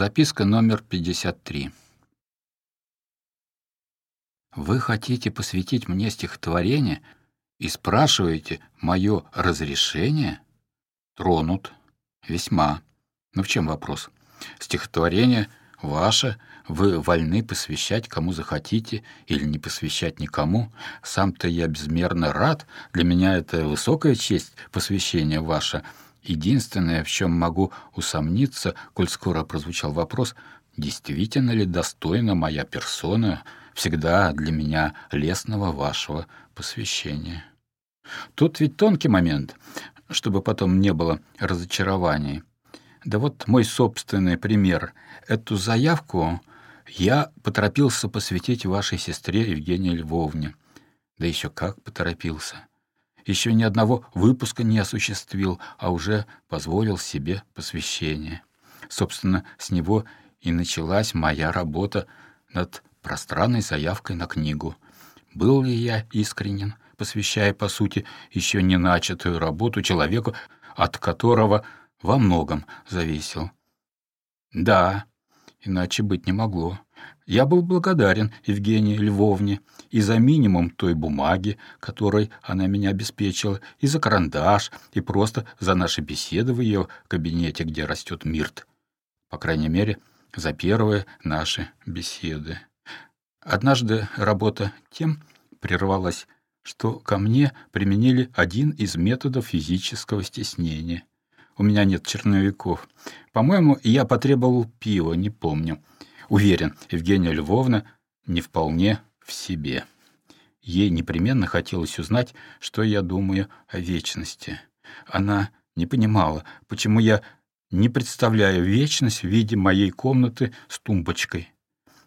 Записка номер 53. Вы хотите посвятить мне стихотворение и спрашиваете мое разрешение? Тронут. Весьма. Но в чем вопрос? Стихотворение ваше, вы вольны посвящать кому захотите или не посвящать никому. Сам-то я безмерно рад, для меня это высокая честь посвящения ваше. Единственное, в чем могу усомниться, коль скоро прозвучал вопрос, действительно ли достойна моя персона всегда для меня лестного вашего посвящения. Тут ведь тонкий момент, чтобы потом не было разочарований. Да вот мой собственный пример. Эту заявку я поторопился посвятить вашей сестре Евгении Львовне. Да еще как поторопился. Еще ни одного выпуска не осуществил, а уже позволил себе посвящение. Собственно, с него и началась моя работа над пространной заявкой на книгу. Был ли я искренен, посвящая, по сути, еще не начатую работу человеку, от которого во многом зависел? Да, иначе быть не могло. Я был благодарен Евгении Львовне и за минимум той бумаги, которой она меня обеспечила, и за карандаш, и просто за наши беседы в ее кабинете, где растет мирт. По крайней мере, за первые наши беседы. Однажды работа тем прервалась, что ко мне применили один из методов физического стеснения. У меня нет черновиков. По-моему, я потребовал пива, не помню. Уверен, Евгения Львовна не вполне в себе. Ей непременно хотелось узнать, что я думаю о вечности. Она не понимала, почему я не представляю вечность в виде моей комнаты с тумбочкой.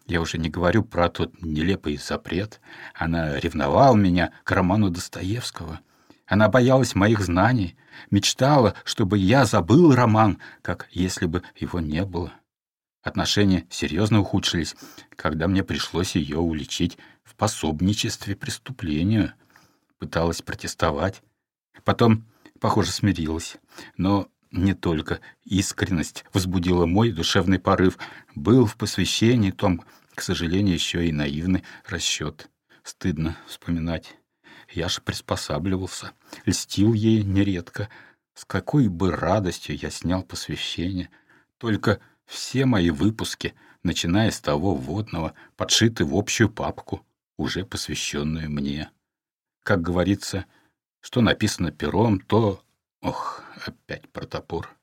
Я уже не говорю про тот нелепый запрет. Она ревновала меня к роману Достоевского. Она боялась моих знаний, мечтала, чтобы я забыл роман, как если бы его не было. Отношения серьезно ухудшились, когда мне пришлось ее уличить в пособничестве преступлению. Пыталась протестовать. Потом, похоже, смирилась. Но не только искренность возбудила мой душевный порыв. Был в посвящении том, к сожалению, еще и наивный расчет. Стыдно вспоминать. Я же приспосабливался, льстил ей нередко. С какой бы радостью я снял посвящение. Только все мои выпуски, начиная с того вводного, подшиты в общую папку, уже посвященную мне. Как говорится, что написано пером, то Ох, опять про топор.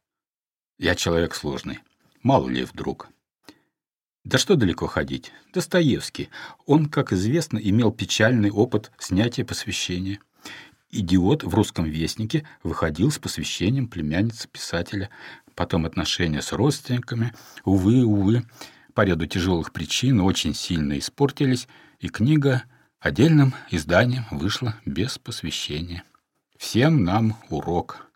Я человек сложный. Мало ли вдруг. Да что далеко ходить. Достоевский. Он, как известно, имел печальный опыт снятия посвящения. «Идиот» в «Русском вестнике» выходил с посвящением племянницы писателя. Потом отношения с родственниками, увы, увы, по ряду тяжелых причин очень сильно испортились, и книга отдельным изданием вышла без посвящения. Всем нам урок.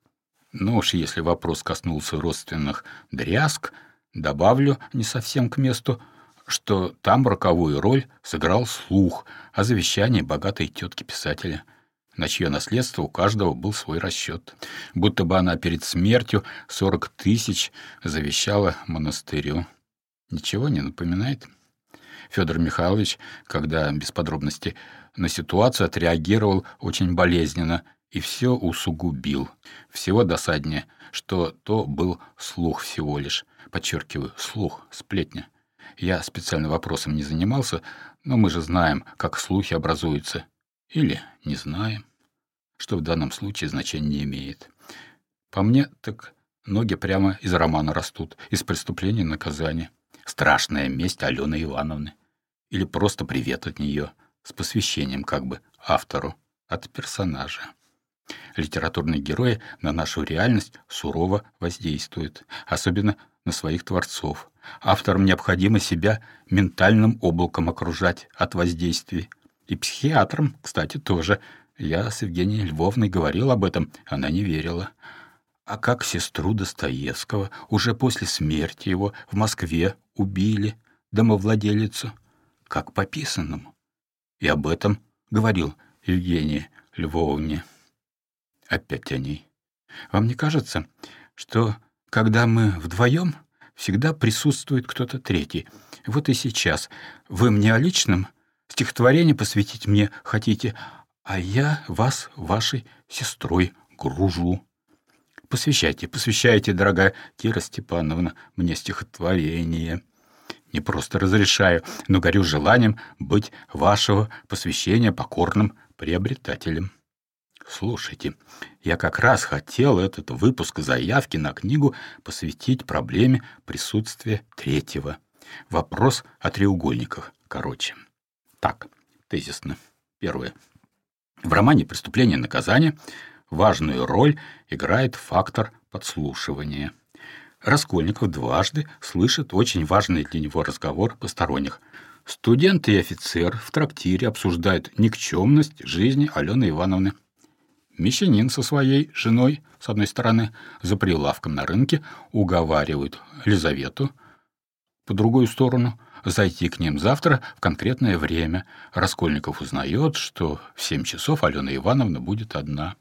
Но уж если вопрос коснулся родственных дрязг, добавлю не совсем к месту, что там роковую роль сыграл слух о завещании богатой тетки писателя, на чье наследство у каждого был свой расчет, будто бы она перед смертью сорок тысяч завещала монастырю. Ничего не напоминает? Федор Михайлович, когда без подробностей на ситуацию отреагировал очень болезненно и все усугубил. Всего досаднее, что то был слух всего лишь. Подчеркиваю, слух, сплетня. Я специально вопросом не занимался, но мы же знаем, как слухи образуются. Или не знаем, что в данном случае значения не имеет. По мне, так ноги прямо из романа растут, из преступления и наказания. Страшная месть Алены Ивановны. Или просто привет от нее, с посвящением как бы автору от персонажа. Литературные герои на нашу реальность сурово воздействуют, особенно на своих творцов. Авторам необходимо себя ментальным облаком окружать от воздействий. И психиатрам, кстати, тоже. Я с Евгенией Львовной говорил об этом, она не верила. А как сестру Достоевского уже после смерти его в Москве убили, домовладелицу, как по писанному. И об этом говорил Евгения Львовне. Опять о ней. Вам не кажется, что когда мы вдвоем, всегда присутствует кто-то третий. Вот и сейчас. Вы мне о личном стихотворение посвятить мне хотите, а я вас вашей сестрой гружу. Посвящайте, посвящайте, дорогая Кира Степановна, мне стихотворение. Не просто разрешаю, но горю желанием быть вашего посвящения покорным приобретателем. Слушайте, я как раз хотел этот выпуск заявки на книгу посвятить проблеме присутствия третьего. Вопрос о треугольниках, короче. Так, тезисно. Первое. В романе «Преступление и наказание» важную роль играет фактор подслушивания. Раскольников дважды слышит очень важный для него разговор посторонних. Студент и офицер в трактире обсуждают никчемность жизни Алены Ивановны. Мещанин со своей женой, с одной стороны, за прилавком на рынке уговаривают Лизавету, по другую сторону, зайти к ним завтра в конкретное время. Раскольников узнает, что в семь часов Алена Ивановна будет одна.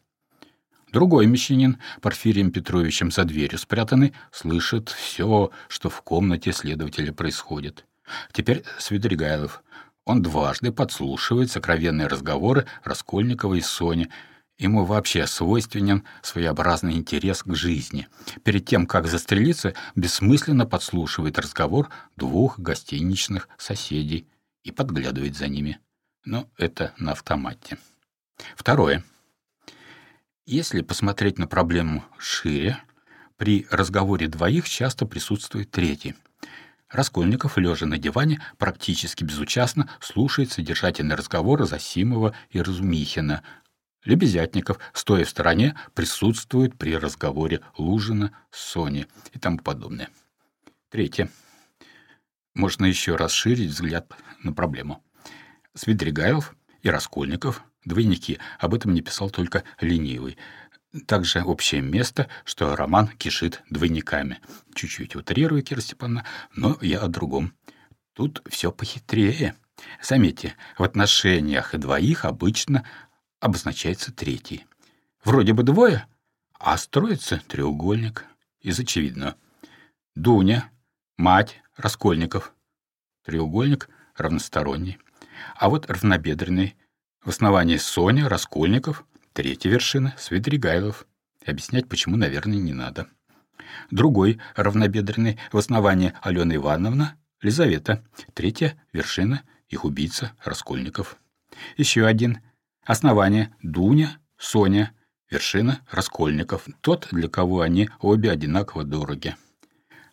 Другой мещанин, Порфирием Петровичем за дверью спрятанный, слышит все, что в комнате следователя происходит. Теперь Свидригайлов. Он дважды подслушивает сокровенные разговоры Раскольникова и Сони, Ему вообще свойственен своеобразный интерес к жизни. Перед тем, как застрелиться, бессмысленно подслушивает разговор двух гостиничных соседей и подглядывает за ними. Но это на автомате. Второе. Если посмотреть на проблему шире, при разговоре двоих часто присутствует третий. Раскольников, лежа на диване, практически безучастно слушает содержательный разговор Засимова и Разумихина Лебезятников, стоя в стороне, присутствует при разговоре Лужина с Соней и тому подобное. Третье. Можно еще расширить взгляд на проблему. Свидригайлов и Раскольников — двойники, об этом не писал только ленивый. Также общее место, что роман кишит двойниками. Чуть-чуть утрирую, Кира Степановна, но я о другом. Тут все похитрее. Заметьте, в отношениях двоих обычно обозначается третий. Вроде бы двое, а строится треугольник из очевидного. Дуня, мать, Раскольников. Треугольник равносторонний. А вот равнобедренный. В основании Соня, Раскольников, третья вершина, Свидригайлов. Объяснять почему, наверное, не надо. Другой равнобедренный в основании Алена Ивановна, Лизавета. Третья вершина, их убийца, Раскольников. Еще один Основание — Дуня, Соня, вершина — Раскольников, тот, для кого они обе одинаково дороги.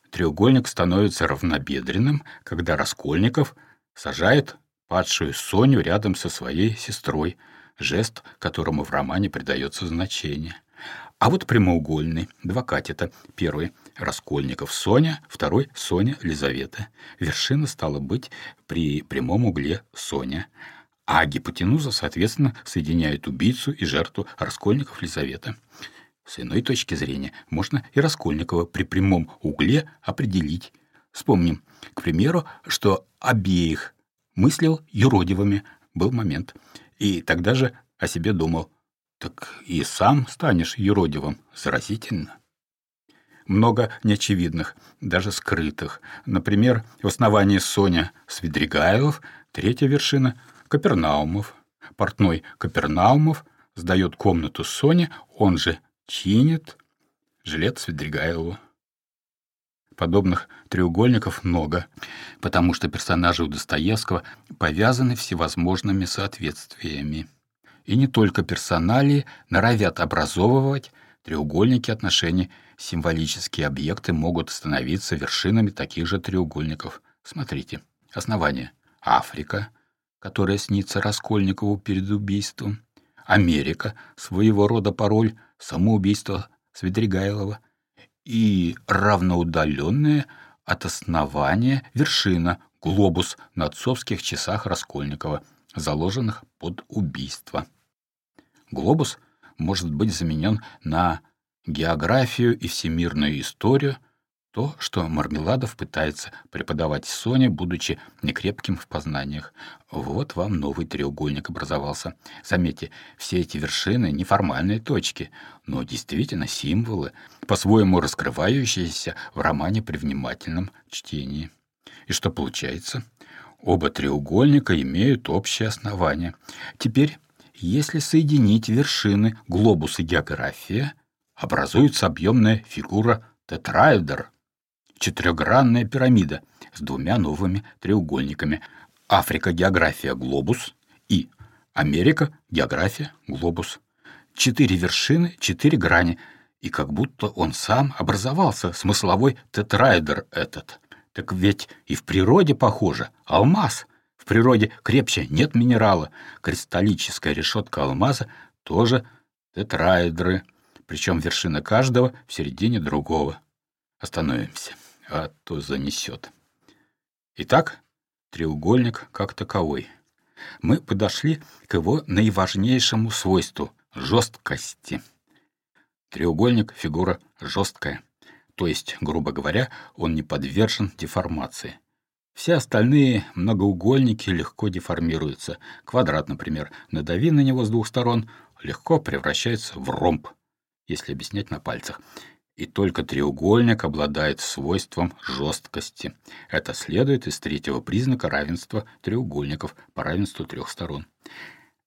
Треугольник становится равнобедренным, когда Раскольников сажает падшую Соню рядом со своей сестрой, жест, которому в романе придается значение. А вот прямоугольный, два катета. Первый — Раскольников Соня, второй — Соня Лизавета. Вершина стала быть при прямом угле Соня — а гипотенуза, соответственно, соединяет убийцу и жертву Раскольников Лизавета. С иной точки зрения можно и Раскольникова при прямом угле определить. Вспомним, к примеру, что обеих мыслил юродивыми был момент, и тогда же о себе думал. Так и сам станешь юродивым. Заразительно. Много неочевидных, даже скрытых. Например, в основании Соня Свидригайлов, третья вершина — Капернаумов. Портной Капернаумов сдает комнату Соне, он же чинит жилет Свидригайлову. Подобных треугольников много, потому что персонажи у Достоевского повязаны всевозможными соответствиями. И не только персоналии норовят образовывать треугольники отношений, символические объекты могут становиться вершинами таких же треугольников. Смотрите. Основание. Африка — которая снится Раскольникову перед убийством, Америка, своего рода пароль самоубийства Свидригайлова, и равноудаленная от основания вершина, глобус на отцовских часах Раскольникова, заложенных под убийство. Глобус может быть заменен на географию и всемирную историю, То, что Мармеладов пытается преподавать Соне, будучи некрепким в познаниях. Вот вам новый треугольник образовался. Заметьте, все эти вершины — неформальные точки, но действительно символы, по-своему раскрывающиеся в романе при внимательном чтении. И что получается? Оба треугольника имеют общее основание. Теперь, если соединить вершины глобус и география, образуется объемная фигура тетраэдр — четырехгранная пирамида с двумя новыми треугольниками. Африка, география, глобус и Америка, география, глобус. Четыре вершины, четыре грани, и как будто он сам образовался, смысловой тетраэдр этот. Так ведь и в природе похоже, алмаз. В природе крепче нет минерала. Кристаллическая решетка алмаза тоже тетраэдры, причем вершина каждого в середине другого. Остановимся а то занесет. Итак, треугольник как таковой. Мы подошли к его наиважнейшему свойству — жесткости. Треугольник — фигура жесткая, то есть, грубо говоря, он не подвержен деформации. Все остальные многоугольники легко деформируются. Квадрат, например, надави на него с двух сторон, легко превращается в ромб, если объяснять на пальцах и только треугольник обладает свойством жесткости. Это следует из третьего признака равенства треугольников по равенству трех сторон.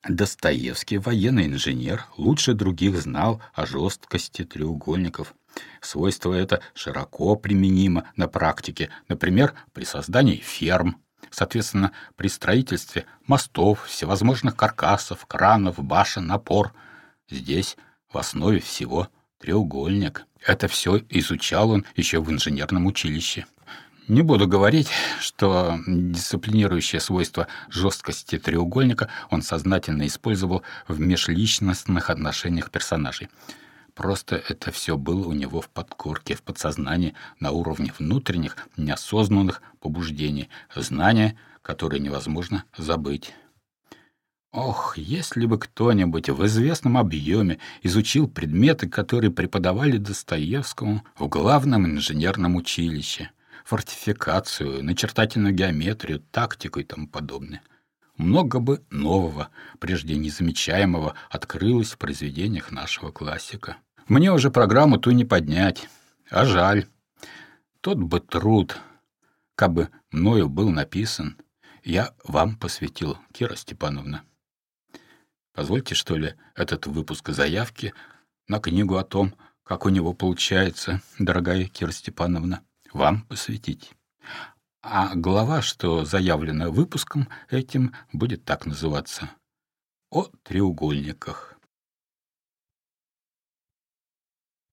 Достоевский, военный инженер, лучше других знал о жесткости треугольников. Свойство это широко применимо на практике, например, при создании ферм, соответственно, при строительстве мостов, всевозможных каркасов, кранов, башен, опор. Здесь в основе всего треугольник. Это все изучал он еще в инженерном училище. Не буду говорить, что дисциплинирующее свойство жесткости треугольника он сознательно использовал в межличностных отношениях персонажей. Просто это все было у него в подкорке, в подсознании, на уровне внутренних, неосознанных побуждений, знания, которые невозможно забыть. Ох, если бы кто-нибудь в известном объеме изучил предметы, которые преподавали Достоевскому в главном инженерном училище, фортификацию, начертательную геометрию, тактику и тому подобное. Много бы нового, прежде незамечаемого, открылось в произведениях нашего классика. Мне уже программу ту не поднять, а жаль. Тот бы труд, как бы мною был написан, я вам посвятил, Кира Степановна. Позвольте, что ли, этот выпуск заявки на книгу о том, как у него получается, дорогая Кира Степановна, вам посвятить. А глава, что заявлена выпуском этим, будет так называться. О треугольниках.